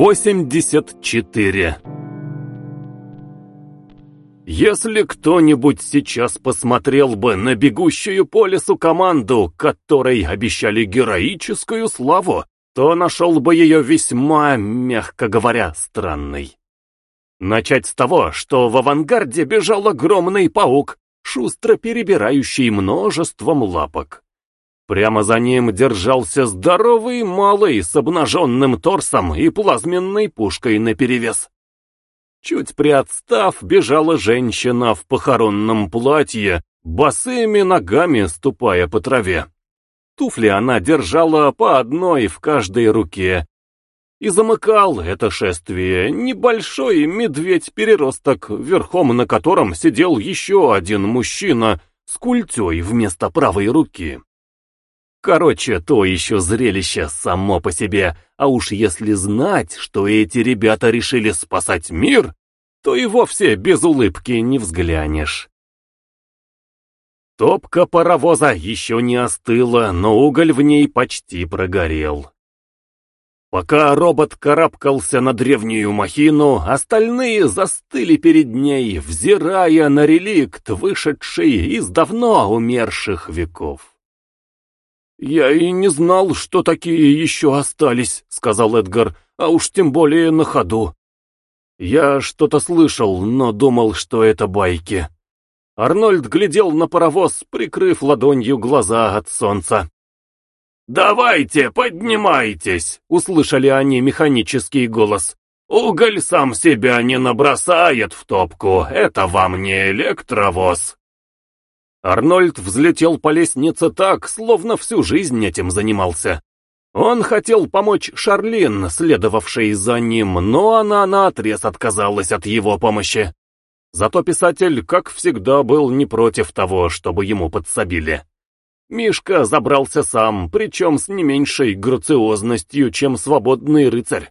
84 Если кто-нибудь сейчас посмотрел бы на бегущую по лесу команду, которой обещали героическую славу, то нашел бы ее весьма, мягко говоря, странной. Начать с того, что в авангарде бежал огромный паук, шустро перебирающий множеством лапок. Прямо за ним держался здоровый малый с обнаженным торсом и плазменной пушкой наперевес. Чуть приотстав, бежала женщина в похоронном платье, босыми ногами ступая по траве. Туфли она держала по одной в каждой руке. И замыкал это шествие небольшой медведь-переросток, верхом на котором сидел еще один мужчина с культей вместо правой руки. Короче, то еще зрелище само по себе, а уж если знать, что эти ребята решили спасать мир, то и вовсе без улыбки не взглянешь. Топка паровоза еще не остыла, но уголь в ней почти прогорел. Пока робот карабкался на древнюю махину, остальные застыли перед ней, взирая на реликт, вышедший из давно умерших веков. «Я и не знал, что такие еще остались», — сказал Эдгар, — «а уж тем более на ходу». Я что-то слышал, но думал, что это байки. Арнольд глядел на паровоз, прикрыв ладонью глаза от солнца. «Давайте, поднимайтесь!» — услышали они механический голос. «Уголь сам себя не набросает в топку, это вам не электровоз». Арнольд взлетел по лестнице так, словно всю жизнь этим занимался. Он хотел помочь Шарлин, следовавшей за ним, но она наотрез отказалась от его помощи. Зато писатель, как всегда, был не против того, чтобы ему подсобили. Мишка забрался сам, причем с не меньшей грациозностью, чем свободный рыцарь.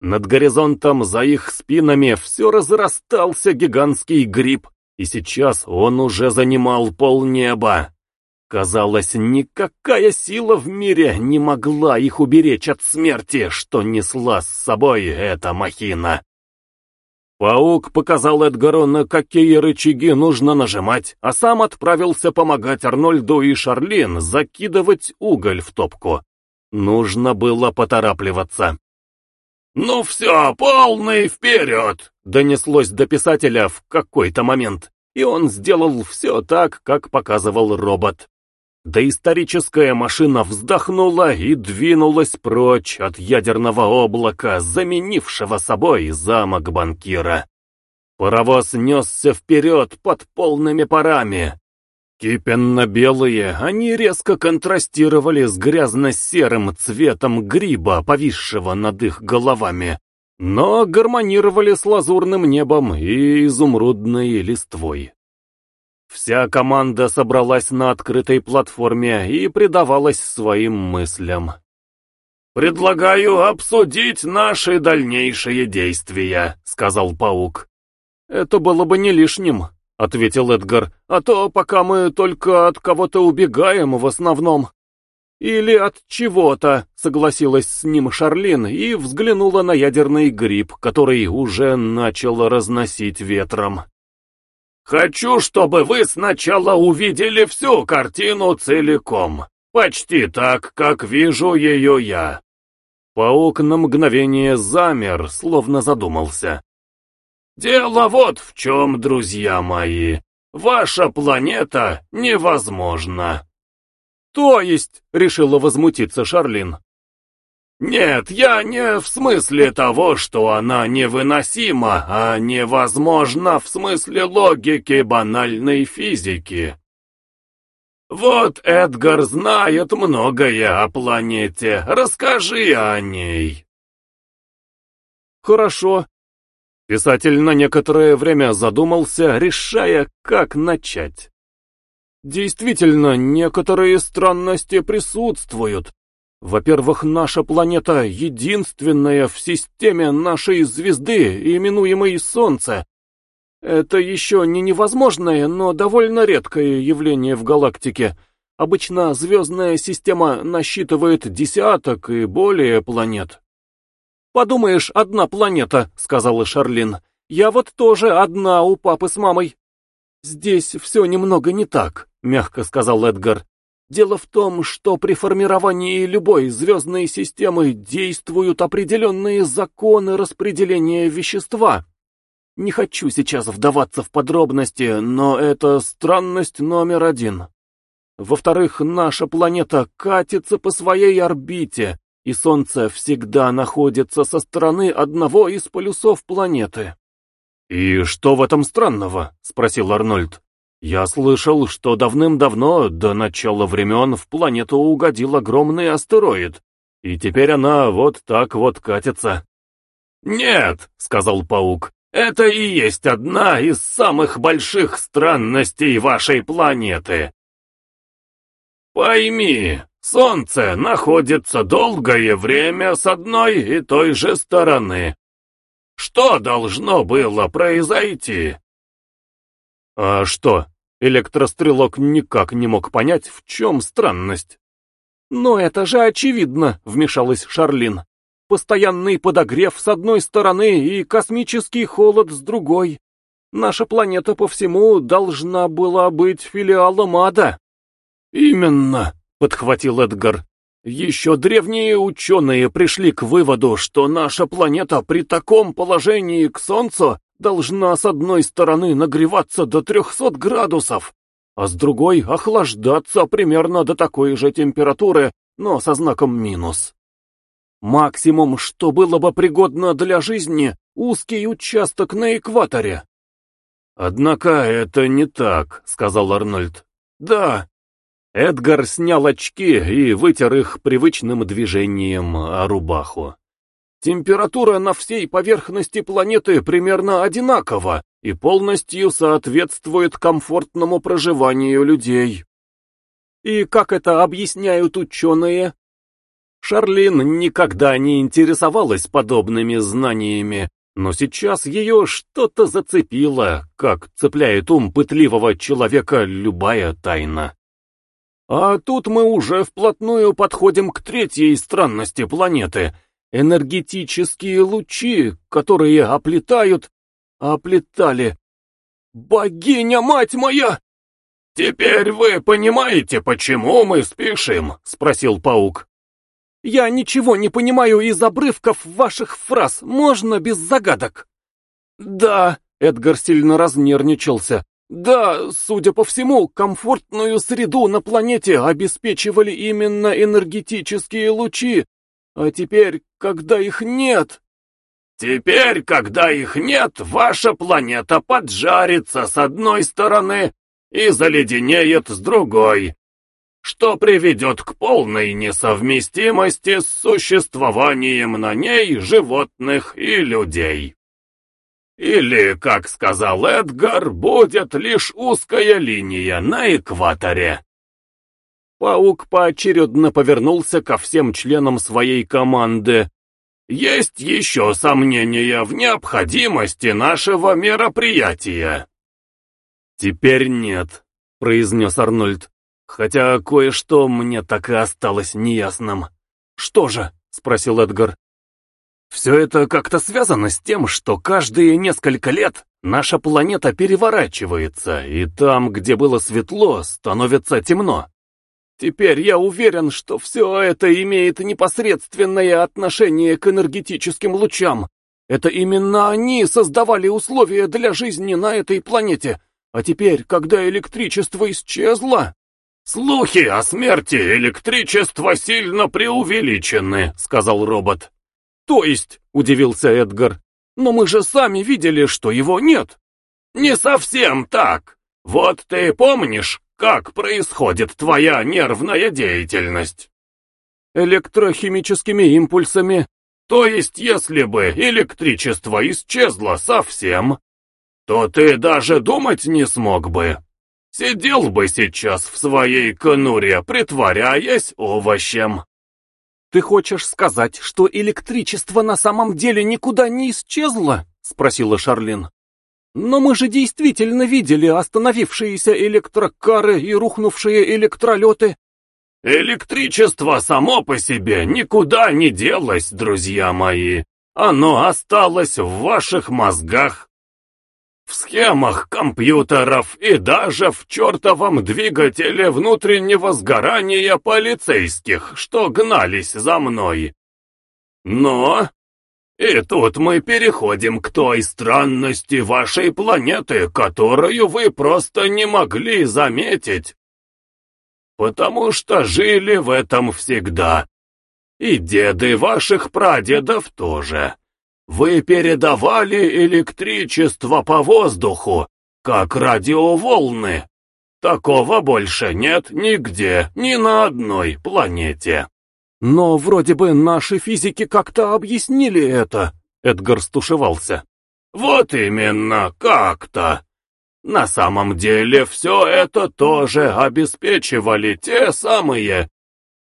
Над горизонтом за их спинами все разрастался гигантский гриб, и сейчас он уже занимал полнеба. Казалось, никакая сила в мире не могла их уберечь от смерти, что несла с собой эта махина. Паук показал Эдгару, на какие рычаги нужно нажимать, а сам отправился помогать Арнольду и Шарлин закидывать уголь в топку. Нужно было поторапливаться. «Ну все, полный вперед!» — донеслось до писателя в какой-то момент, и он сделал все так, как показывал робот. Доисторическая машина вздохнула и двинулась прочь от ядерного облака, заменившего собой замок банкира. Паровоз несся вперед под полными парами, Кипенно-белые, они резко контрастировали с грязно-серым цветом гриба, повисшего над их головами, но гармонировали с лазурным небом и изумрудной листвой. Вся команда собралась на открытой платформе и предавалась своим мыслям. «Предлагаю обсудить наши дальнейшие действия», — сказал паук. «Это было бы не лишним», — ответил Эдгар, — «а то пока мы только от кого-то убегаем в основном». «Или от чего-то», — согласилась с ним Шарлин и взглянула на ядерный гриб, который уже начал разносить ветром. «Хочу, чтобы вы сначала увидели всю картину целиком, почти так, как вижу ее я». Паук на мгновение замер, словно задумался. Дело вот в чем, друзья мои. Ваша планета невозможна. То есть, решила возмутиться Шарлин. Нет, я не в смысле того, что она невыносима, а невозможна в смысле логики банальной физики. Вот Эдгар знает многое о планете, расскажи о ней. Хорошо, Писатель на некоторое время задумался, решая, как начать. Действительно, некоторые странности присутствуют. Во-первых, наша планета единственная в системе нашей звезды, именуемой Солнце. Это еще не невозможное, но довольно редкое явление в галактике. Обычно звездная система насчитывает десяток и более планет. «Подумаешь, одна планета», — сказала Шарлин. «Я вот тоже одна у папы с мамой». «Здесь все немного не так», — мягко сказал Эдгар. «Дело в том, что при формировании любой звездной системы действуют определенные законы распределения вещества. Не хочу сейчас вдаваться в подробности, но это странность номер один. Во-вторых, наша планета катится по своей орбите, и Солнце всегда находится со стороны одного из полюсов планеты. «И что в этом странного?» — спросил Арнольд. «Я слышал, что давным-давно, до начала времен, в планету угодил огромный астероид, и теперь она вот так вот катится». «Нет», — сказал паук, — «это и есть одна из самых больших странностей вашей планеты. Пойми, Солнце находится долгое время с одной и той же стороны. Что должно было произойти? А что? Электрострелок никак не мог понять, в чем странность. «Но это же очевидно», — вмешалась Шарлин. «Постоянный подогрев с одной стороны и космический холод с другой. Наша планета по всему должна была быть филиалом ада». «Именно», — подхватил Эдгар. «Еще древние ученые пришли к выводу, что наша планета при таком положении к Солнцу должна с одной стороны нагреваться до 300 градусов, а с другой охлаждаться примерно до такой же температуры, но со знаком минус. Максимум, что было бы пригодно для жизни, узкий участок на экваторе». «Однако это не так», — сказал Арнольд. «Да, Эдгар снял очки и вытер их привычным движением о рубаху. Температура на всей поверхности планеты примерно одинакова и полностью соответствует комфортному проживанию людей. И как это объясняют ученые? Шарлин никогда не интересовалась подобными знаниями, но сейчас ее что-то зацепило, как цепляет ум пытливого человека любая тайна. А тут мы уже вплотную подходим к третьей странности планеты. Энергетические лучи, которые оплетают... оплетали... Богиня, мать моя! «Теперь вы понимаете, почему мы спешим?» — спросил паук. «Я ничего не понимаю из обрывков ваших фраз, можно без загадок?» «Да», — Эдгар сильно разнервничался, да, судя по всему, комфортную среду на планете обеспечивали именно энергетические лучи, а теперь, когда их нет... Теперь, когда их нет, ваша планета поджарится с одной стороны и заледенеет с другой, что приведет к полной несовместимости с существованием на ней животных и людей. Или, как сказал Эдгар, будет лишь узкая линия на экваторе. Паук поочередно повернулся ко всем членам своей команды. «Есть еще сомнения в необходимости нашего мероприятия?» «Теперь нет», — произнес Арнольд. «Хотя кое-что мне так и осталось неясным». «Что же?» — спросил Эдгар. Все это как-то связано с тем, что каждые несколько лет наша планета переворачивается, и там, где было светло, становится темно. Теперь я уверен, что все это имеет непосредственное отношение к энергетическим лучам. Это именно они создавали условия для жизни на этой планете. А теперь, когда электричество исчезло... «Слухи о смерти электричества сильно преувеличены», — сказал робот. «То есть?» — удивился Эдгар. «Но мы же сами видели, что его нет». «Не совсем так. Вот ты помнишь, как происходит твоя нервная деятельность?» «Электрохимическими импульсами». «То есть, если бы электричество исчезло совсем, то ты даже думать не смог бы. Сидел бы сейчас в своей конуре, притворяясь овощем». «Ты хочешь сказать, что электричество на самом деле никуда не исчезло?» — спросила Шарлин. «Но мы же действительно видели остановившиеся электрокары и рухнувшие электролеты». «Электричество само по себе никуда не делось, друзья мои», Оно осталось в ваших мозгах, в схемах компьютеров и даже в чертовом двигателе внутреннего сгорания полицейских, что гнались за мной. Но... И тут мы переходим к той странности вашей планеты, которую вы просто не могли заметить. Потому что жили в этом всегда. И деды ваших прадедов тоже. Вы передавали электричество по воздуху, как радиоволны. Такого больше нет нигде, ни на одной планете. Но вроде бы наши физики как-то объяснили это, Эдгар стушевался. Вот именно, как-то. На самом деле все это тоже обеспечивали те самые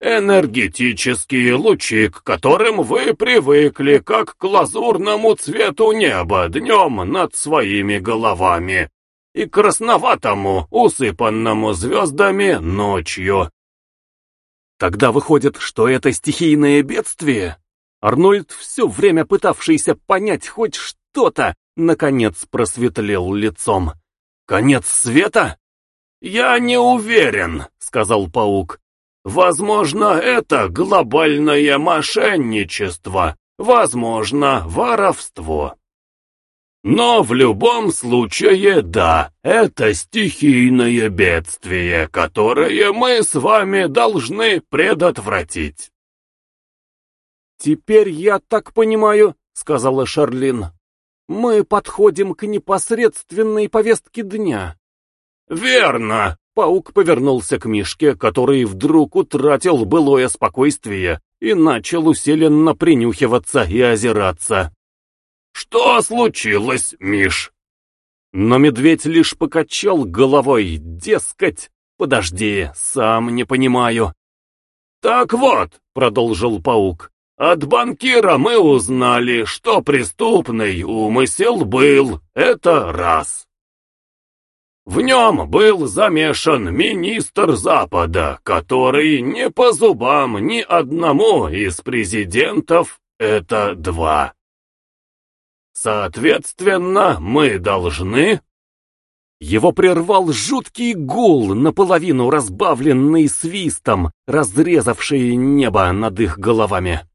Энергетические лучи, к которым вы привыкли, как к лазурному цвету неба днем над своими головами и красноватому, усыпанному звездами ночью. Тогда выходит, что это стихийное бедствие? Арнольд, все время пытавшийся понять хоть что-то, наконец просветлел лицом. Конец света? «Я не уверен», — сказал паук. Возможно, это глобальное мошенничество, возможно, воровство. Но в любом случае, да, это стихийное бедствие, которое мы с вами должны предотвратить. «Теперь я так понимаю», — сказала Шарлин, — «мы подходим к непосредственной повестке дня». «Верно», Паук повернулся к Мишке, который вдруг утратил былое спокойствие и начал усиленно принюхиваться и озираться. «Что случилось, Миш?» Но медведь лишь покачал головой, дескать, «Подожди, сам не понимаю». «Так вот», — продолжил паук, — «от банкира мы узнали, что преступный умысел был, это раз». В нем был замешан министр Запада, который не по зубам ни одному из президентов, это два. Соответственно, мы должны... Его прервал жуткий гул, наполовину разбавленный свистом, разрезавший небо над их головами.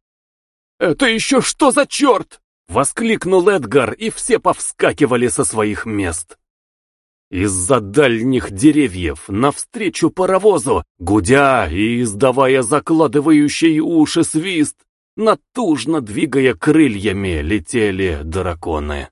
«Это еще что за черт?» — воскликнул Эдгар, и все повскакивали со своих мест. Из-за дальних деревьев, навстречу паровозу, гудя и издавая закладывающий уши свист, натужно двигая крыльями, летели драконы.